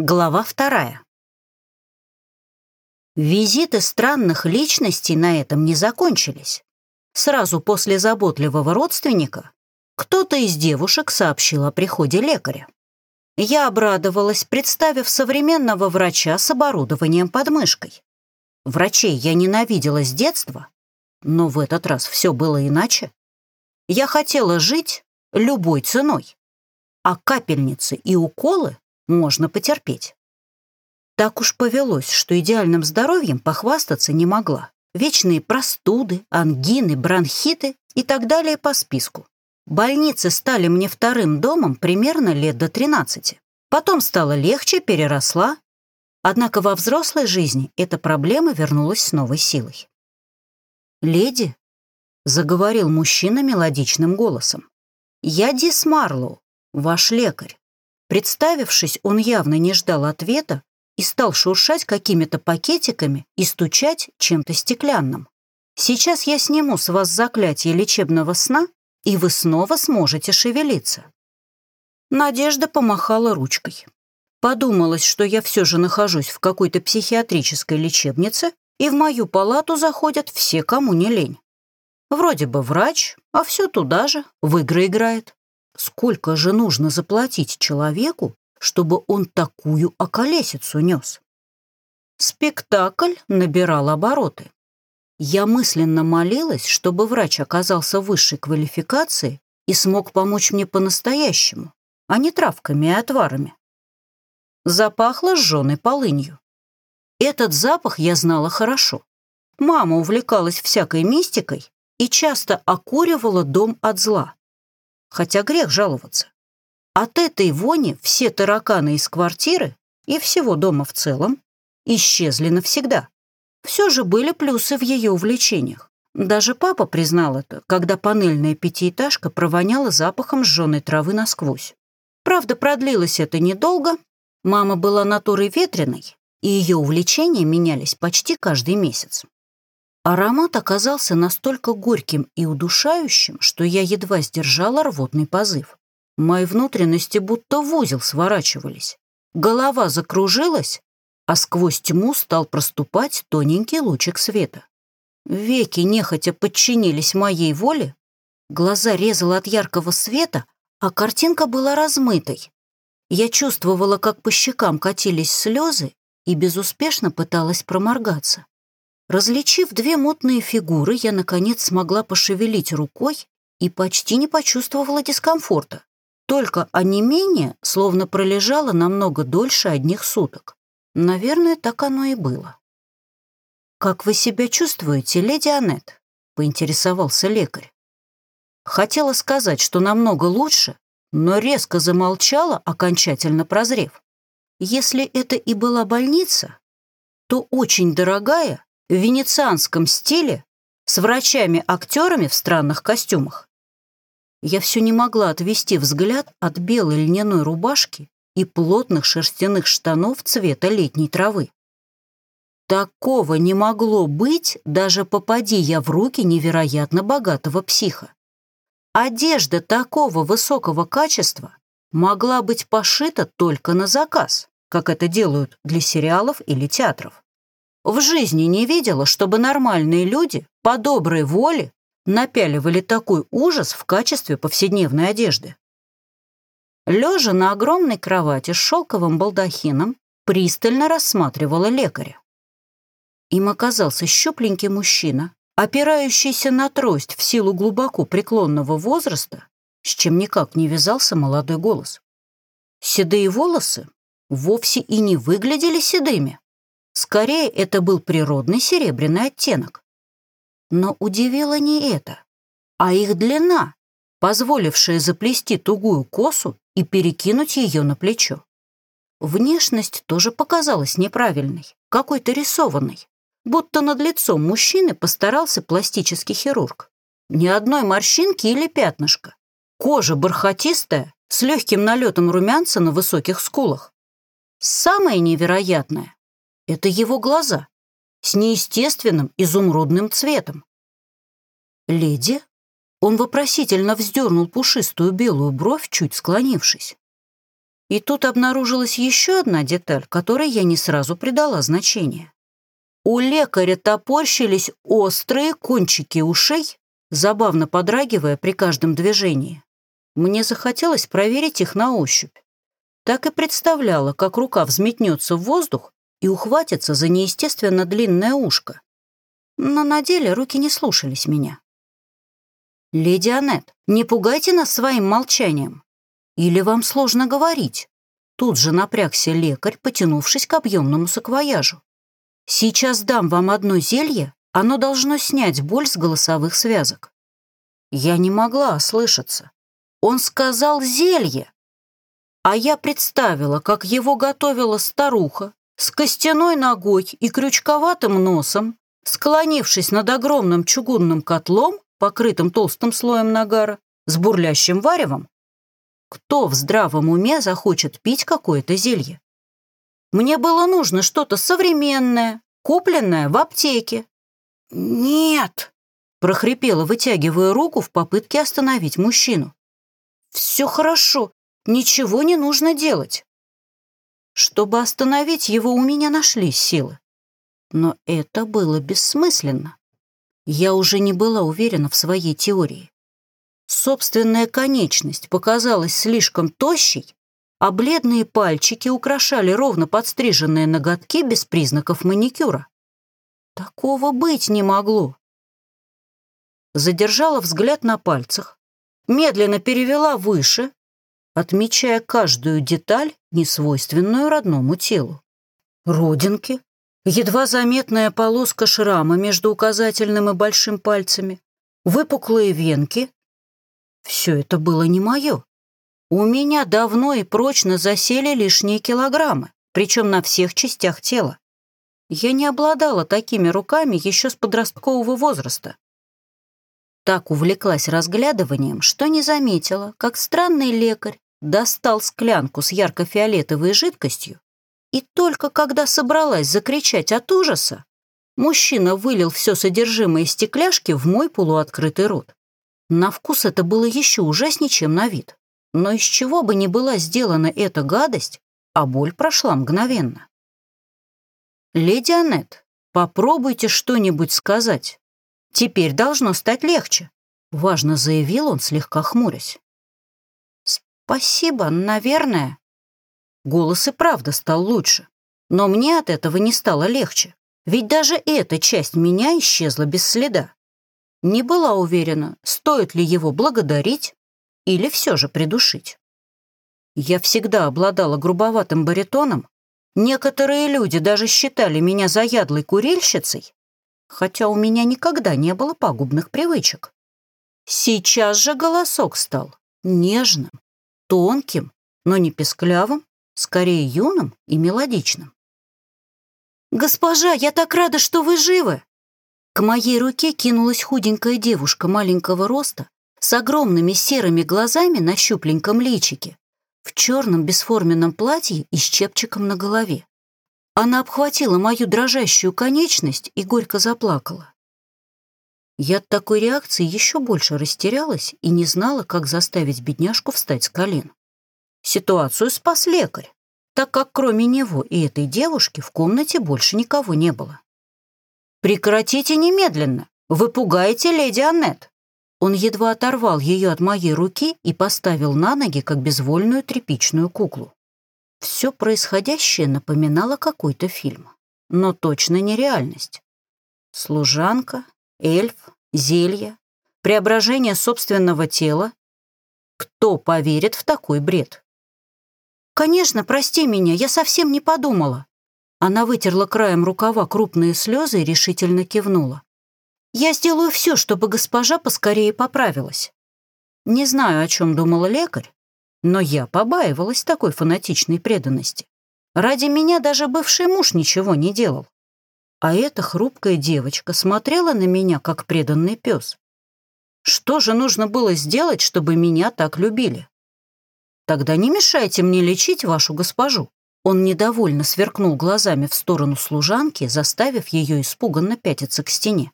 Глава вторая. Визиты странных личностей на этом не закончились. Сразу после заботливого родственника кто-то из девушек сообщил о приходе лекаря. Я обрадовалась, представив современного врача с оборудованием под мышкой. Врачей я ненавидела с детства, но в этот раз все было иначе. Я хотела жить любой ценой, а капельницы и уколы можно потерпеть. Так уж повелось, что идеальным здоровьем похвастаться не могла. Вечные простуды, ангины, бронхиты и так далее по списку. Больницы стали мне вторым домом примерно лет до 13. Потом стало легче, переросла. Однако во взрослой жизни эта проблема вернулась с новой силой. «Леди», — заговорил мужчина мелодичным голосом, — «я Дис Марлоу, ваш лекарь. Представившись, он явно не ждал ответа и стал шуршать какими-то пакетиками и стучать чем-то стеклянным. «Сейчас я сниму с вас заклятие лечебного сна, и вы снова сможете шевелиться». Надежда помахала ручкой. Подумалось, что я все же нахожусь в какой-то психиатрической лечебнице, и в мою палату заходят все, кому не лень. Вроде бы врач, а все туда же, в игры играет. Сколько же нужно заплатить человеку, чтобы он такую околесицу нес? Спектакль набирал обороты. Я мысленно молилась, чтобы врач оказался высшей квалификации и смог помочь мне по-настоящему, а не травками и отварами. Запахло сжженной полынью. Этот запах я знала хорошо. Мама увлекалась всякой мистикой и часто окуривала дом от зла хотя грех жаловаться. От этой вони все тараканы из квартиры и всего дома в целом исчезли навсегда. Все же были плюсы в ее увлечениях. Даже папа признал это, когда панельная пятиэтажка провоняла запахом сжженной травы насквозь. Правда, продлилось это недолго. Мама была натурой ветреной, и ее увлечения менялись почти каждый месяц. Аромат оказался настолько горьким и удушающим, что я едва сдержала рвотный позыв. Мои внутренности будто в узел сворачивались. Голова закружилась, а сквозь тьму стал проступать тоненький лучик света. Веки нехотя подчинились моей воле, глаза резало от яркого света, а картинка была размытой. Я чувствовала, как по щекам катились слезы и безуспешно пыталась проморгаться. Различив две мутные фигуры, я, наконец, смогла пошевелить рукой и почти не почувствовала дискомфорта. Только онемение словно пролежало намного дольше одних суток. Наверное, так оно и было. «Как вы себя чувствуете, леди Аннет?» — поинтересовался лекарь. Хотела сказать, что намного лучше, но резко замолчала, окончательно прозрев. Если это и была больница, то очень дорогая в венецианском стиле с врачами-актерами в странных костюмах. Я все не могла отвести взгляд от белой льняной рубашки и плотных шерстяных штанов цвета летней травы. Такого не могло быть, даже попади я в руки невероятно богатого психа. Одежда такого высокого качества могла быть пошита только на заказ, как это делают для сериалов или театров. В жизни не видела, чтобы нормальные люди по доброй воле напяливали такой ужас в качестве повседневной одежды. Лежа на огромной кровати с шелковым балдахином, пристально рассматривала лекаря. Им оказался щупленький мужчина, опирающийся на трость в силу глубоко преклонного возраста, с чем никак не вязался молодой голос. Седые волосы вовсе и не выглядели седыми. Скорее, это был природный серебряный оттенок. Но удивило не это, а их длина, позволившая заплести тугую косу и перекинуть ее на плечо. Внешность тоже показалась неправильной, какой-то рисованной, будто над лицом мужчины постарался пластический хирург. Ни одной морщинки или пятнышка. Кожа бархатистая, с легким налетом румянца на высоких скулах. Самое невероятное это его глаза с неестественным изумрудным цветом. «Леди?» Он вопросительно вздернул пушистую белую бровь, чуть склонившись. И тут обнаружилась еще одна деталь, которой я не сразу придала значение. У лекаря топорщились острые кончики ушей, забавно подрагивая при каждом движении. Мне захотелось проверить их на ощупь. Так и представляла, как рука взметнется в воздух и ухватится за неестественно длинное ушко. Но на деле руки не слушались меня. «Леди Аннет, не пугайте нас своим молчанием. Или вам сложно говорить?» Тут же напрягся лекарь, потянувшись к объемному саквояжу. «Сейчас дам вам одно зелье, оно должно снять боль с голосовых связок». Я не могла ослышаться. Он сказал «зелье», а я представила, как его готовила старуха с костяной ногой и крючковатым носом, склонившись над огромным чугунным котлом, покрытым толстым слоем нагара, с бурлящим варевом. Кто в здравом уме захочет пить какое-то зелье? Мне было нужно что-то современное, купленное в аптеке. «Нет!» — прохрипела, вытягивая руку в попытке остановить мужчину. «Все хорошо, Ничего не нужно делать. Чтобы остановить его, у меня нашлись силы. Но это было бессмысленно. Я уже не была уверена в своей теории. Собственная конечность показалась слишком тощей, а бледные пальчики украшали ровно подстриженные ноготки без признаков маникюра. Такого быть не могло. Задержала взгляд на пальцах, медленно перевела выше, отмечая каждую деталь, несвойственную родному телу. Родинки, едва заметная полоска шрама между указательным и большим пальцами, выпуклые венки. Все это было не мое. У меня давно и прочно засели лишние килограммы, причем на всех частях тела. Я не обладала такими руками еще с подросткового возраста. Так увлеклась разглядыванием, что не заметила, как странный лекарь достал склянку с ярко-фиолетовой жидкостью, и только когда собралась закричать от ужаса, мужчина вылил все содержимое стекляшки в мой полуоткрытый рот. На вкус это было еще ужаснее, чем на вид. Но из чего бы ни была сделана эта гадость, а боль прошла мгновенно. «Леди Аннет, попробуйте что-нибудь сказать. Теперь должно стать легче», — важно заявил он, слегка хмурясь. «Спасибо, наверное». Голос и правда стал лучше, но мне от этого не стало легче, ведь даже эта часть меня исчезла без следа. Не была уверена, стоит ли его благодарить или все же придушить. Я всегда обладала грубоватым баритоном, некоторые люди даже считали меня заядлой курильщицей, хотя у меня никогда не было пагубных привычек. Сейчас же голосок стал нежным, тонким, но не песклявым, скорее юным и мелодичным. «Госпожа, я так рада, что вы живы!» К моей руке кинулась худенькая девушка маленького роста с огромными серыми глазами на щупленьком личике, в черном бесформенном платье и с чепчиком на голове. Она обхватила мою дрожащую конечность и горько заплакала. Я от такой реакции еще больше растерялась и не знала, как заставить бедняжку встать с колен. Ситуацию спас лекарь, так как кроме него и этой девушки в комнате больше никого не было. «Прекратите немедленно! Вы пугаете леди Аннет!» Он едва оторвал ее от моей руки и поставил на ноги, как безвольную тряпичную куклу. Все происходящее напоминало какой-то фильм, но точно не реальность. Служанка, эльф, зелье, преображение собственного тела. Кто поверит в такой бред? «Конечно, прости меня, я совсем не подумала». Она вытерла краем рукава крупные слезы и решительно кивнула. «Я сделаю все, чтобы госпожа поскорее поправилась». Не знаю, о чем думала лекарь, но я побаивалась такой фанатичной преданности. Ради меня даже бывший муж ничего не делал. А эта хрупкая девочка смотрела на меня, как преданный пес. Что же нужно было сделать, чтобы меня так любили? Тогда не мешайте мне лечить вашу госпожу. Он недовольно сверкнул глазами в сторону служанки, заставив ее испуганно пятиться к стене.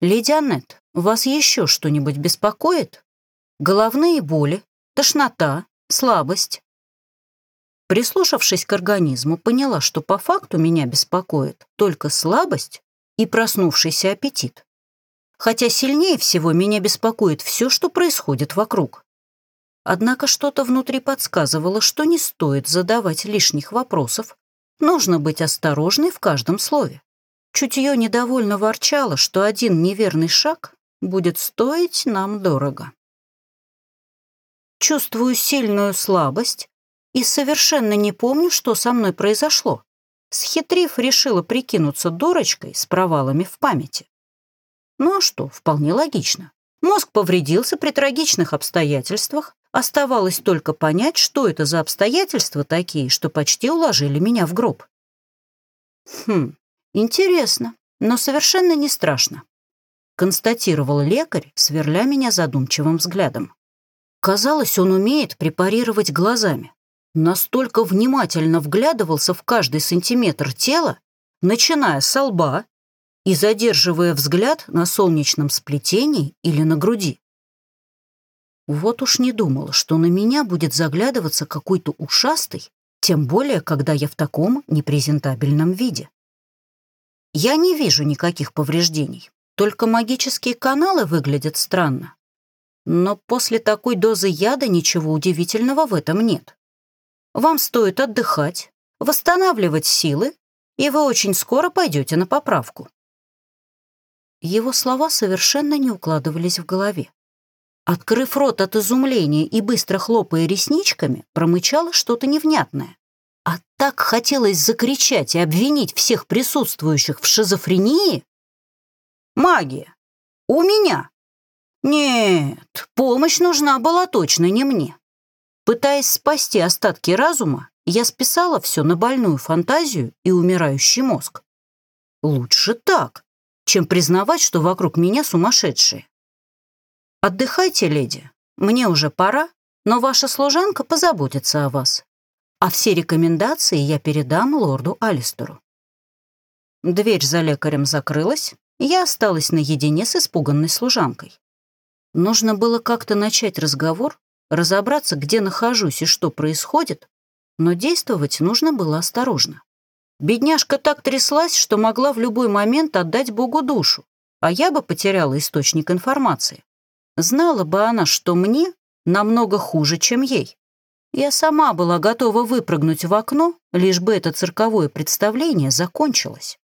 «Леди Аннет, вас еще что-нибудь беспокоит? Головные боли, тошнота, слабость?» Прислушавшись к организму, поняла, что по факту меня беспокоит только слабость и проснувшийся аппетит. Хотя сильнее всего меня беспокоит все, что происходит вокруг. Однако что-то внутри подсказывало, что не стоит задавать лишних вопросов, нужно быть осторожной в каждом слове. Чутье недовольно ворчало, что один неверный шаг будет стоить нам дорого. Чувствую сильную слабость и совершенно не помню, что со мной произошло. Схитрив, решила прикинуться дурочкой с провалами в памяти. Ну а что, вполне логично. Мозг повредился при трагичных обстоятельствах, оставалось только понять, что это за обстоятельства такие, что почти уложили меня в гроб. Хм, интересно, но совершенно не страшно, констатировал лекарь, сверля меня задумчивым взглядом. Казалось, он умеет препарировать глазами настолько внимательно вглядывался в каждый сантиметр тела, начиная с лба и задерживая взгляд на солнечном сплетении или на груди. Вот уж не думала, что на меня будет заглядываться какой-то ушастый, тем более, когда я в таком непрезентабельном виде. Я не вижу никаких повреждений, только магические каналы выглядят странно. Но после такой дозы яда ничего удивительного в этом нет. Вам стоит отдыхать, восстанавливать силы, и вы очень скоро пойдете на поправку». Его слова совершенно не укладывались в голове. Открыв рот от изумления и быстро хлопая ресничками, промычала что-то невнятное. А так хотелось закричать и обвинить всех присутствующих в шизофрении. Магия. У меня. Нет, помощь нужна была точно не мне. Пытаясь спасти остатки разума, я списала все на больную фантазию и умирающий мозг. Лучше так, чем признавать, что вокруг меня сумасшедшие. Отдыхайте, леди, мне уже пора, но ваша служанка позаботится о вас. А все рекомендации я передам лорду Алистеру. Дверь за лекарем закрылась, и я осталась наедине с испуганной служанкой. Нужно было как-то начать разговор, разобраться, где нахожусь и что происходит, но действовать нужно было осторожно. Бедняжка так тряслась, что могла в любой момент отдать Богу душу, а я бы потеряла источник информации. Знала бы она, что мне намного хуже, чем ей. Я сама была готова выпрыгнуть в окно, лишь бы это цирковое представление закончилось.